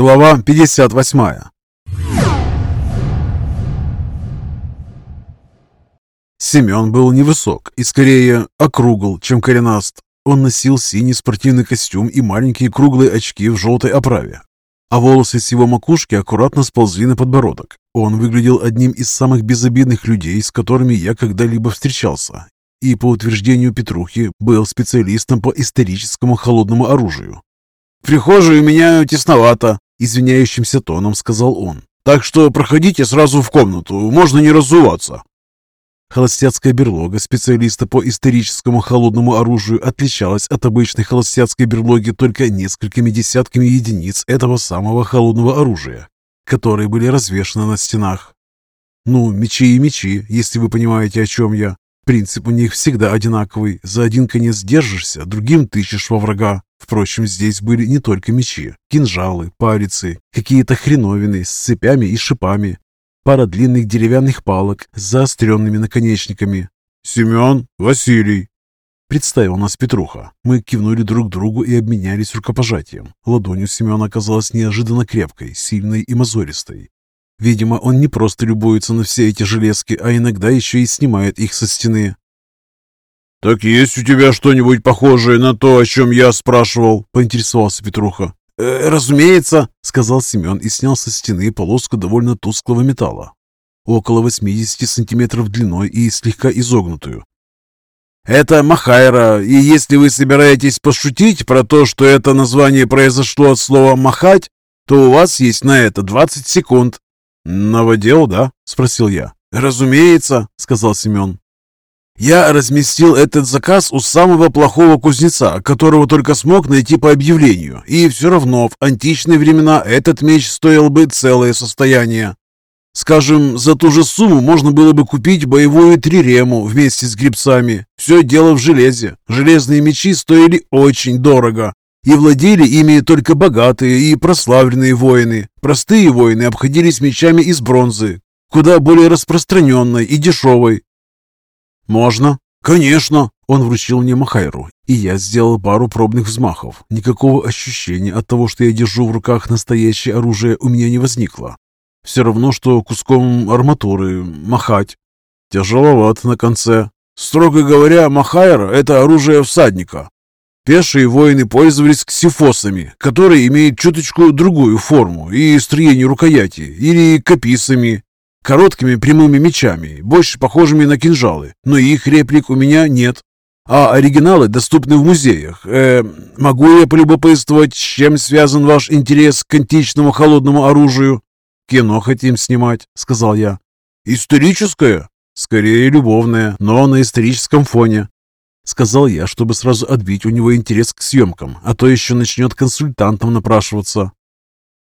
Глава 58 Семен был невысок и скорее округл, чем коренаст. Он носил синий спортивный костюм и маленькие круглые очки в желтой оправе. А волосы с его макушки аккуратно сползли на подбородок. Он выглядел одним из самых безобидных людей, с которыми я когда-либо встречался. И, по утверждению Петрухи, был специалистом по историческому холодному оружию. «В прихожей у меня тесновато», – извиняющимся тоном сказал он. «Так что проходите сразу в комнату, можно не разуваться». Холостяцкая берлога специалиста по историческому холодному оружию отличалась от обычной холостяцкой берлоги только несколькими десятками единиц этого самого холодного оружия, которые были развешаны на стенах. Ну, мечи и мечи, если вы понимаете, о чем я. Принцип у них всегда одинаковый. За один конец держишься, другим тычешь во врага. Впрочем, здесь были не только мечи, кинжалы, палицы, какие-то хреновины с цепями и шипами, пара длинных деревянных палок с заостренными наконечниками. «Семен, Василий!» Представил нас Петруха. Мы кивнули друг другу и обменялись рукопожатием. Ладонь у Семена оказалась неожиданно крепкой, сильной и мозолистой. Видимо, он не просто любуется на все эти железки, а иногда еще и снимает их со стены. «Так есть у тебя что-нибудь похожее на то, о чем я спрашивал?» – поинтересовался Петруха. «Э, «Разумеется», — сказал Семен и снял со стены полоску довольно тусклого металла, около 80 сантиметров длиной и слегка изогнутую. «Это Махайра, и если вы собираетесь пошутить про то, что это название произошло от слова «махать», то у вас есть на это 20 секунд». «Новодел, да?» — спросил я. «Разумеется», — сказал Семен. Я разместил этот заказ у самого плохого кузнеца, которого только смог найти по объявлению. И все равно в античные времена этот меч стоил бы целое состояние. Скажем, за ту же сумму можно было бы купить боевую трирему вместе с грибцами. Все дело в железе. Железные мечи стоили очень дорого. И владели ими только богатые и прославленные воины. Простые воины обходились мечами из бронзы, куда более распространенной и дешевой, «Можно?» «Конечно!» Он вручил мне Махайру, и я сделал пару пробных взмахов. Никакого ощущения от того, что я держу в руках настоящее оружие, у меня не возникло. Все равно, что куском арматуры махать. Тяжеловато на конце. Строго говоря, Махайра – это оружие всадника. Пешие воины пользовались ксифосами, которые имеют чуточку другую форму и строение рукояти, или каписами, Короткими прямыми мечами, больше похожими на кинжалы, но их реплик у меня нет. А оригиналы доступны в музеях. Э, могу я полюбопытствовать, с чем связан ваш интерес к античному холодному оружию? Кино хотим снимать, сказал я. Историческое? Скорее любовное, но на историческом фоне. Сказал я, чтобы сразу отбить у него интерес к съемкам, а то еще начнет консультантом напрашиваться.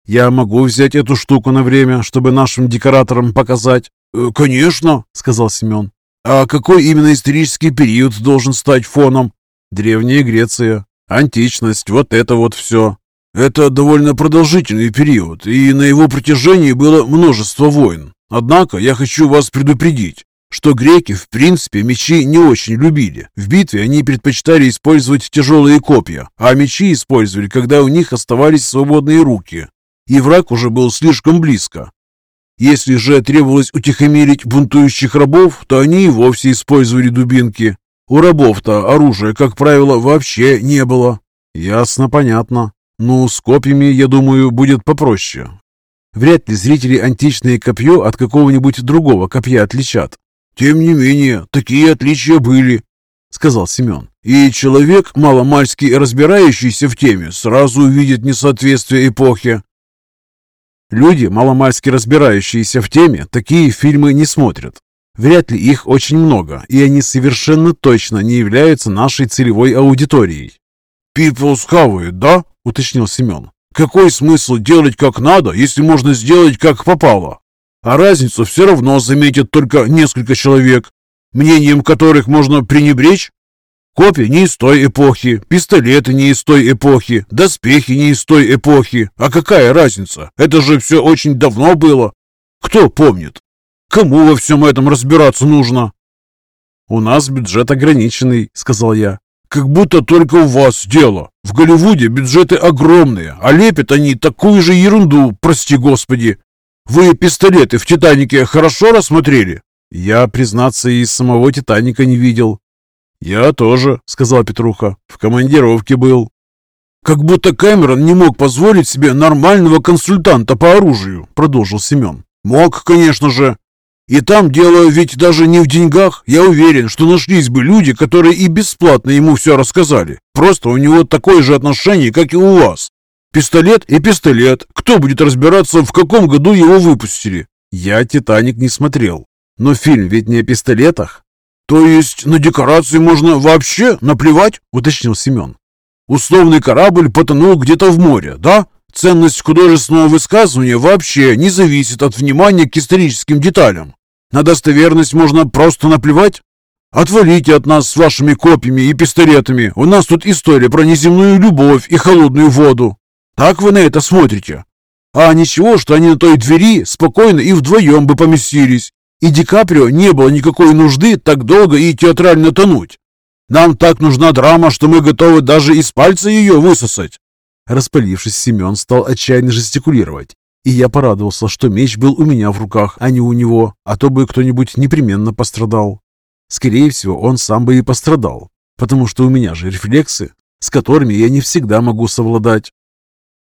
Я могу взять эту штуку на время, чтобы нашим декораторам показать?» «Э, «Конечно», — сказал Семен. «А какой именно исторический период должен стать фоном?» «Древняя Греция, античность, вот это вот все». «Это довольно продолжительный период, и на его протяжении было множество войн. Однако я хочу вас предупредить, что греки в принципе мечи не очень любили. В битве они предпочитали использовать тяжелые копья, а мечи использовали, когда у них оставались свободные руки и враг уже был слишком близко. Если же требовалось утихомирить бунтующих рабов, то они и вовсе использовали дубинки. У рабов-то оружия, как правило, вообще не было. Ясно, понятно. Ну, с копьями, я думаю, будет попроще. Вряд ли зрители античное копье от какого-нибудь другого копья отличат. Тем не менее, такие отличия были, сказал Семен. И человек, маломальски разбирающийся в теме, сразу увидит несоответствие эпохи. Люди, маломальски разбирающиеся в теме, такие фильмы не смотрят. Вряд ли их очень много, и они совершенно точно не являются нашей целевой аудиторией. «People схавают, да?» – уточнил Семен. «Какой смысл делать как надо, если можно сделать как попало? А разницу все равно заметят только несколько человек, мнением которых можно пренебречь?» Копья не из той эпохи, пистолеты не из той эпохи, доспехи не из той эпохи. А какая разница? Это же все очень давно было. Кто помнит? Кому во всем этом разбираться нужно? У нас бюджет ограниченный, сказал я. как будто только у вас дело. В Голливуде бюджеты огромные, а лепят они такую же ерунду, прости господи. Вы пистолеты в «Титанике» хорошо рассмотрели?» Я, признаться, и самого «Титаника» не видел. «Я тоже», — сказал Петруха. «В командировке был». «Как будто Кэмерон не мог позволить себе нормального консультанта по оружию», — продолжил Семен. «Мог, конечно же. И там дело ведь даже не в деньгах. Я уверен, что нашлись бы люди, которые и бесплатно ему все рассказали. Просто у него такое же отношение, как и у вас. Пистолет и пистолет. Кто будет разбираться, в каком году его выпустили? Я «Титаник» не смотрел. Но фильм ведь не о пистолетах. То есть на декорации можно вообще наплевать, уточнил Семен. Условный корабль потонул где-то в море, да? Ценность художественного высказывания вообще не зависит от внимания к историческим деталям. На достоверность можно просто наплевать? Отвалите от нас с вашими копьями и пистолетами. У нас тут история про неземную любовь и холодную воду. Так вы на это смотрите? А ничего, что они на той двери спокойно и вдвоем бы поместились. И Ди Каприо не было никакой нужды так долго и театрально тонуть. Нам так нужна драма, что мы готовы даже из пальца ее высосать. Распалившись, Семен стал отчаянно жестикулировать. И я порадовался, что меч был у меня в руках, а не у него, а то бы кто-нибудь непременно пострадал. Скорее всего, он сам бы и пострадал, потому что у меня же рефлексы, с которыми я не всегда могу совладать.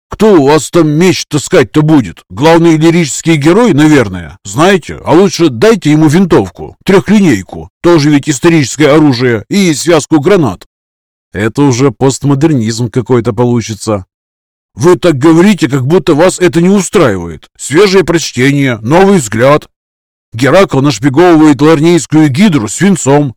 Кто у вас там меч таскать-то будет? Главный лирический герой, наверное. Знаете, а лучше дайте ему винтовку, трехлинейку, тоже ведь историческое оружие, и связку гранат. Это уже постмодернизм какой-то получится. Вы так говорите, как будто вас это не устраивает. Свежее прочтение, новый взгляд. Геракл нашпиговывает ларнейскую гидру свинцом,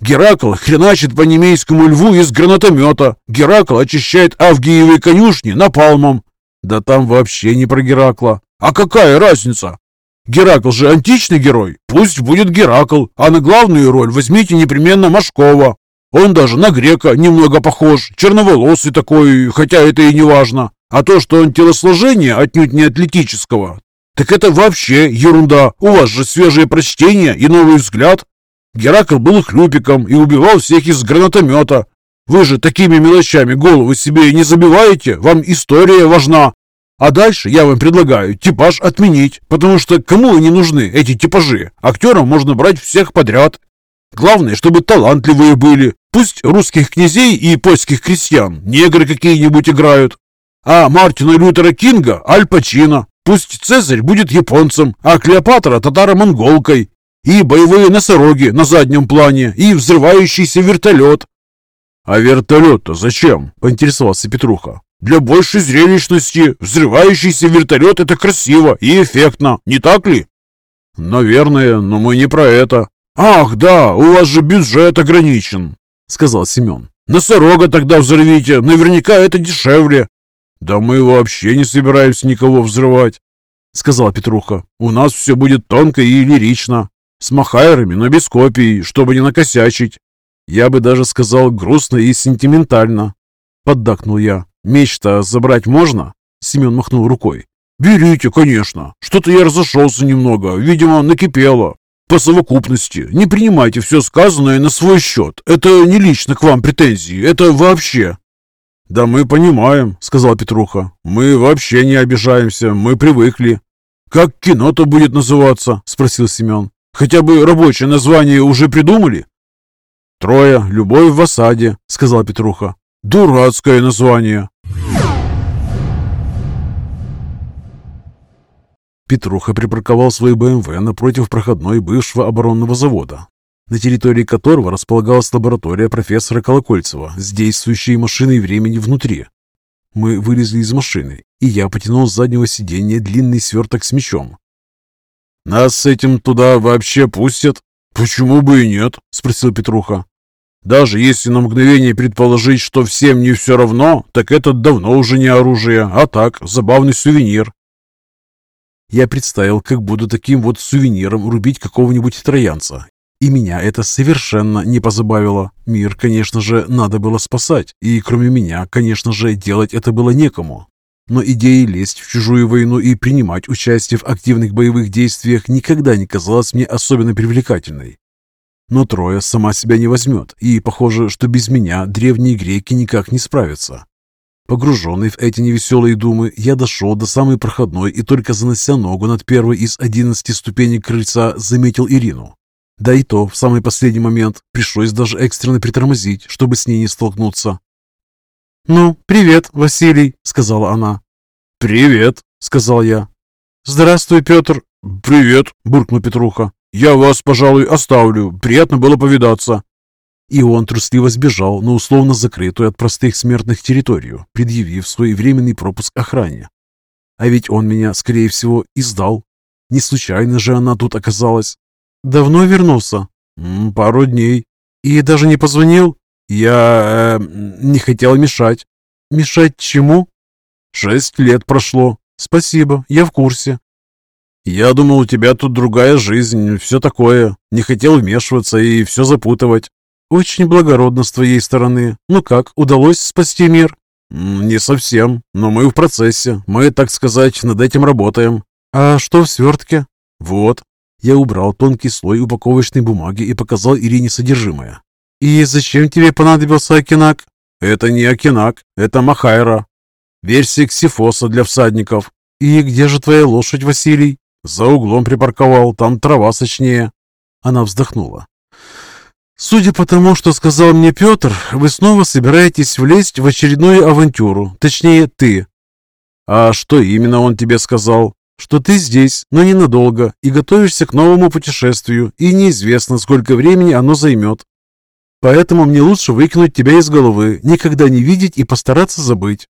Геракл хреначит по немейскому льву из гранатомета. Геракл очищает Авгиевы конюшни напалмом. Да там вообще не про Геракла. А какая разница? Геракл же античный герой. Пусть будет Геракл, а на главную роль возьмите непременно Машкова. Он даже на грека немного похож, черноволосый такой, хотя это и не важно. А то, что он телосложение отнюдь не атлетического, так это вообще ерунда. У вас же свежее прочтение и новый взгляд. Геракл был хлюпиком и убивал всех из гранатомета. Вы же такими мелочами голову себе не забиваете, вам история важна. А дальше я вам предлагаю типаж отменить, потому что кому они нужны, эти типажи? Актерам можно брать всех подряд. Главное, чтобы талантливые были. Пусть русских князей и польских крестьян негры какие-нибудь играют. А Мартина Лютера Кинга – Аль Пачино. Пусть Цезарь будет японцем, а Клеопатра – татаро-монголкой и боевые носороги на заднем плане, и взрывающийся вертолет. «А вертолет-то зачем?» – поинтересовался Петруха. «Для большей зрелищности взрывающийся вертолет – это красиво и эффектно, не так ли?» «Наверное, но мы не про это». «Ах, да, у вас же бюджет ограничен», – сказал Семен. «Носорога тогда взорвите, наверняка это дешевле». «Да мы вообще не собираемся никого взрывать», — сказал Петруха. «У нас все будет тонко и лирично. С махайрами, но без копий, чтобы не накосячить. Я бы даже сказал грустно и сентиментально. Поддакнул я. Меч-то забрать можно? Семен махнул рукой. «Берите, конечно. Что-то я разошелся немного. Видимо, накипело. По совокупности. Не принимайте все сказанное на свой счет. Это не лично к вам претензии. Это вообще...» «Да мы понимаем», — сказал Петруха. «Мы вообще не обижаемся. Мы привыкли». «Как кино-то будет называться?» — спросил Семен. Хотя бы рабочее название уже придумали?» «Трое. Любовь в осаде», — сказал Петруха. «Дурацкое название». Петруха припарковал свой БМВ напротив проходной бывшего оборонного завода, на территории которого располагалась лаборатория профессора Колокольцева с действующей машиной времени внутри. Мы вылезли из машины, и я потянул с заднего сиденья длинный сверток с мечом, «Нас с этим туда вообще пустят?» «Почему бы и нет?» – спросил Петруха. «Даже если на мгновение предположить, что всем не все равно, так это давно уже не оружие, а так, забавный сувенир». Я представил, как буду таким вот сувениром рубить какого-нибудь троянца. И меня это совершенно не позабавило. Мир, конечно же, надо было спасать, и кроме меня, конечно же, делать это было некому. Но идея лезть в чужую войну и принимать участие в активных боевых действиях никогда не казалась мне особенно привлекательной. Но Троя сама себя не возьмет, и похоже, что без меня древние греки никак не справятся. Погруженный в эти невеселые думы, я дошел до самой проходной и только занося ногу над первой из одиннадцати ступеней крыльца, заметил Ирину. Да и то, в самый последний момент, пришлось даже экстренно притормозить, чтобы с ней не столкнуться. «Ну, привет, Василий», — сказала она. «Привет», — сказал я. «Здравствуй, Петр». «Привет», — буркнул Петруха. «Я вас, пожалуй, оставлю. Приятно было повидаться». И он трусливо сбежал на условно закрытую от простых смертных территорию, предъявив свой временный пропуск охране. А ведь он меня, скорее всего, издал. Не случайно же она тут оказалась. Давно вернулся? Пару дней. И даже не позвонил? Я э, не хотел мешать. Мешать чему? Шесть лет прошло. Спасибо, я в курсе. Я думал, у тебя тут другая жизнь, все такое. Не хотел вмешиваться и все запутывать. «Очень благородно с твоей стороны. Ну как, удалось спасти мир?» «Не совсем, но мы в процессе. Мы, так сказать, над этим работаем». «А что в свертке?» «Вот». Я убрал тонкий слой упаковочной бумаги и показал Ирине содержимое. «И зачем тебе понадобился Акинак?» «Это не Акинак, это Махайра. Версия ксифоса для всадников». «И где же твоя лошадь, Василий?» «За углом припарковал, там трава сочнее». Она вздохнула. «Судя по тому, что сказал мне Петр, вы снова собираетесь влезть в очередную авантюру. Точнее, ты». «А что именно он тебе сказал?» «Что ты здесь, но ненадолго, и готовишься к новому путешествию, и неизвестно, сколько времени оно займет. Поэтому мне лучше выкинуть тебя из головы, никогда не видеть и постараться забыть».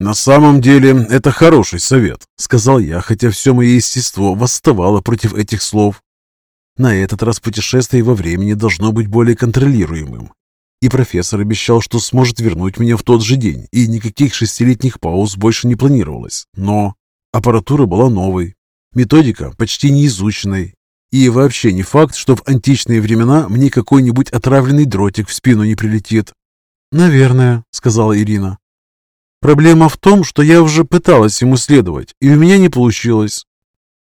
«На самом деле, это хороший совет», — сказал я, хотя все мое естество восставало против этих слов. На этот раз путешествие во времени должно быть более контролируемым. И профессор обещал, что сможет вернуть меня в тот же день, и никаких шестилетних пауз больше не планировалось. Но аппаратура была новой, методика почти неизученной, и вообще не факт, что в античные времена мне какой-нибудь отравленный дротик в спину не прилетит. «Наверное», — сказала Ирина. «Проблема в том, что я уже пыталась ему следовать, и у меня не получилось.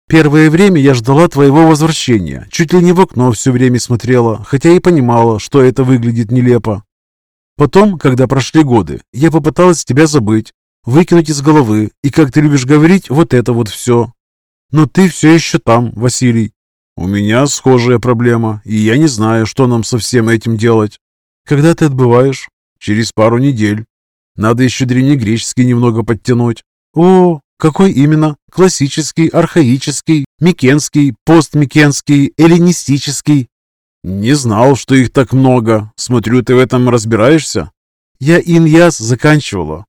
Первое время я ждала твоего возвращения, чуть ли не в окно все время смотрела, хотя и понимала, что это выглядит нелепо. Потом, когда прошли годы, я попыталась тебя забыть, выкинуть из головы, и, как ты любишь говорить, вот это вот все. Но ты все еще там, Василий. У меня схожая проблема, и я не знаю, что нам со всем этим делать. Когда ты отбываешь? Через пару недель. Надо еще древнегреческий немного подтянуть. О, какой именно? Классический, архаический, микенский, постмикенский, эллинистический? Не знал, что их так много. Смотрю, ты в этом разбираешься? Я иньяс заканчивала.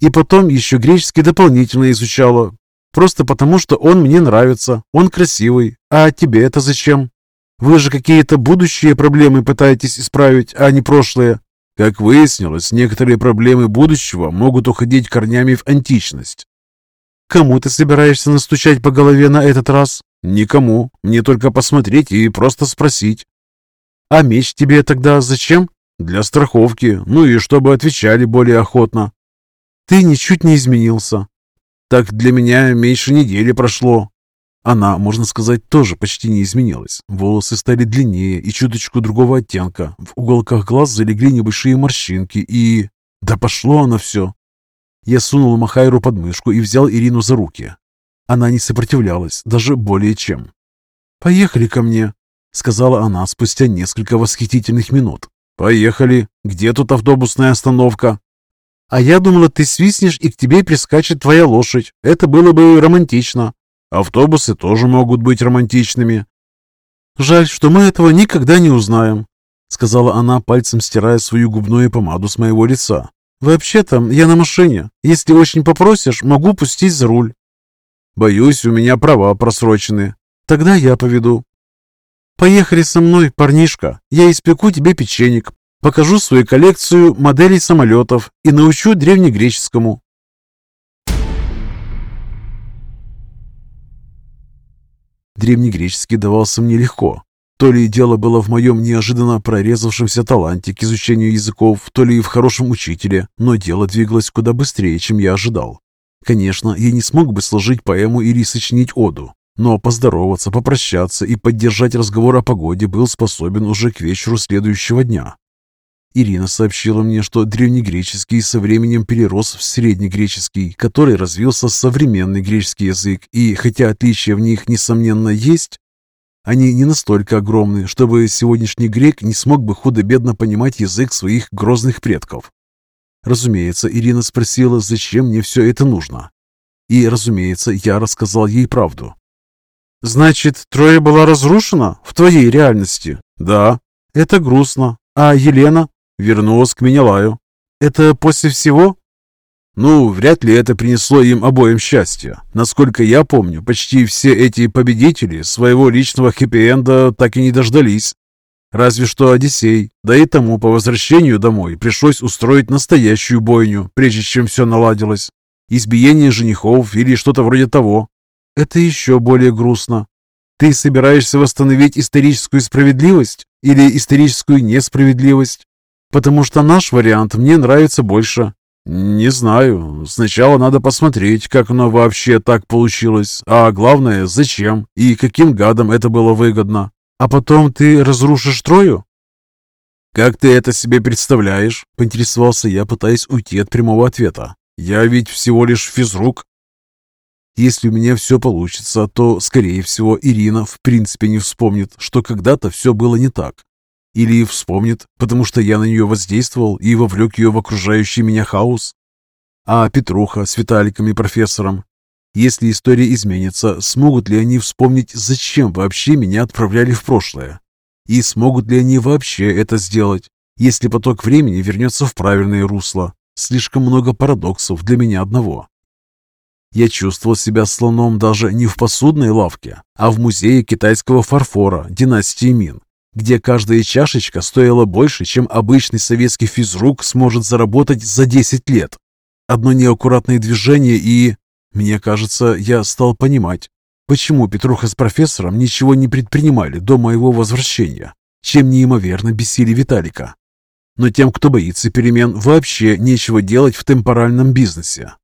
И потом еще греческий дополнительно изучала. Просто потому, что он мне нравится, он красивый. А тебе это зачем? Вы же какие-то будущие проблемы пытаетесь исправить, а не прошлые. Как выяснилось, некоторые проблемы будущего могут уходить корнями в античность. Кому ты собираешься настучать по голове на этот раз? Никому. Мне только посмотреть и просто спросить. А меч тебе тогда зачем? Для страховки. Ну и чтобы отвечали более охотно. Ты ничуть не изменился. Так для меня меньше недели прошло. Она, можно сказать, тоже почти не изменилась. Волосы стали длиннее и чуточку другого оттенка. В уголках глаз залегли небольшие морщинки и... Да пошло оно все. Я сунул Махайру под мышку и взял Ирину за руки. Она не сопротивлялась, даже более чем. «Поехали ко мне», — сказала она спустя несколько восхитительных минут. «Поехали. Где тут автобусная остановка?» «А я думала, ты свистнешь, и к тебе прискачет твоя лошадь. Это было бы романтично». «Автобусы тоже могут быть романтичными». «Жаль, что мы этого никогда не узнаем», — сказала она, пальцем стирая свою губную помаду с моего лица. «Вообще-то я на машине. Если очень попросишь, могу пустить за руль». «Боюсь, у меня права просрочены». «Тогда я поведу». «Поехали со мной, парнишка. Я испеку тебе печенек, покажу свою коллекцию моделей самолетов и научу древнегреческому». Древнегреческий давался мне легко, то ли дело было в моем неожиданно прорезавшемся таланте к изучению языков, то ли в хорошем учителе, но дело двигалось куда быстрее, чем я ожидал. Конечно, я не смог бы сложить поэму или сочинить оду, Но поздороваться, попрощаться и поддержать разговор о погоде был способен уже к вечеру следующего дня. Ирина сообщила мне, что древнегреческий со временем перерос в среднегреческий, который развился современный греческий язык, и хотя отличия в них, несомненно, есть, они не настолько огромны, чтобы сегодняшний грек не смог бы худо-бедно понимать язык своих грозных предков. Разумеется, Ирина спросила, зачем мне все это нужно. И, разумеется, я рассказал ей правду. «Значит, Троя была разрушена в твоей реальности?» «Да». «Это грустно. А Елена?» «Вернулась к Менелаю». «Это после всего?» Ну, вряд ли это принесло им обоим счастье. Насколько я помню, почти все эти победители своего личного хэппи-энда так и не дождались. Разве что Одиссей. Да и тому по возвращению домой пришлось устроить настоящую бойню, прежде чем все наладилось. Избиение женихов или что-то вроде того. Это еще более грустно. Ты собираешься восстановить историческую справедливость или историческую несправедливость? Потому что наш вариант мне нравится больше. «Не знаю. Сначала надо посмотреть, как оно вообще так получилось, а главное, зачем и каким гадом это было выгодно. А потом ты разрушишь Трою?» «Как ты это себе представляешь?» – поинтересовался я, пытаясь уйти от прямого ответа. «Я ведь всего лишь физрук». Если у меня все получится, то, скорее всего, Ирина в принципе не вспомнит, что когда-то все было не так. Или вспомнит, потому что я на нее воздействовал и вовлек ее в окружающий меня хаос. А Петруха с Виталиком и профессором? Если история изменится, смогут ли они вспомнить, зачем вообще меня отправляли в прошлое? И смогут ли они вообще это сделать, если поток времени вернется в правильное русло? Слишком много парадоксов для меня одного. Я чувствовал себя слоном даже не в посудной лавке, а в музее китайского фарфора династии Мин, где каждая чашечка стоила больше, чем обычный советский физрук сможет заработать за 10 лет. Одно неаккуратное движение и... Мне кажется, я стал понимать, почему Петруха с профессором ничего не предпринимали до моего возвращения, чем неимоверно бесили Виталика. Но тем, кто боится перемен, вообще нечего делать в темпоральном бизнесе.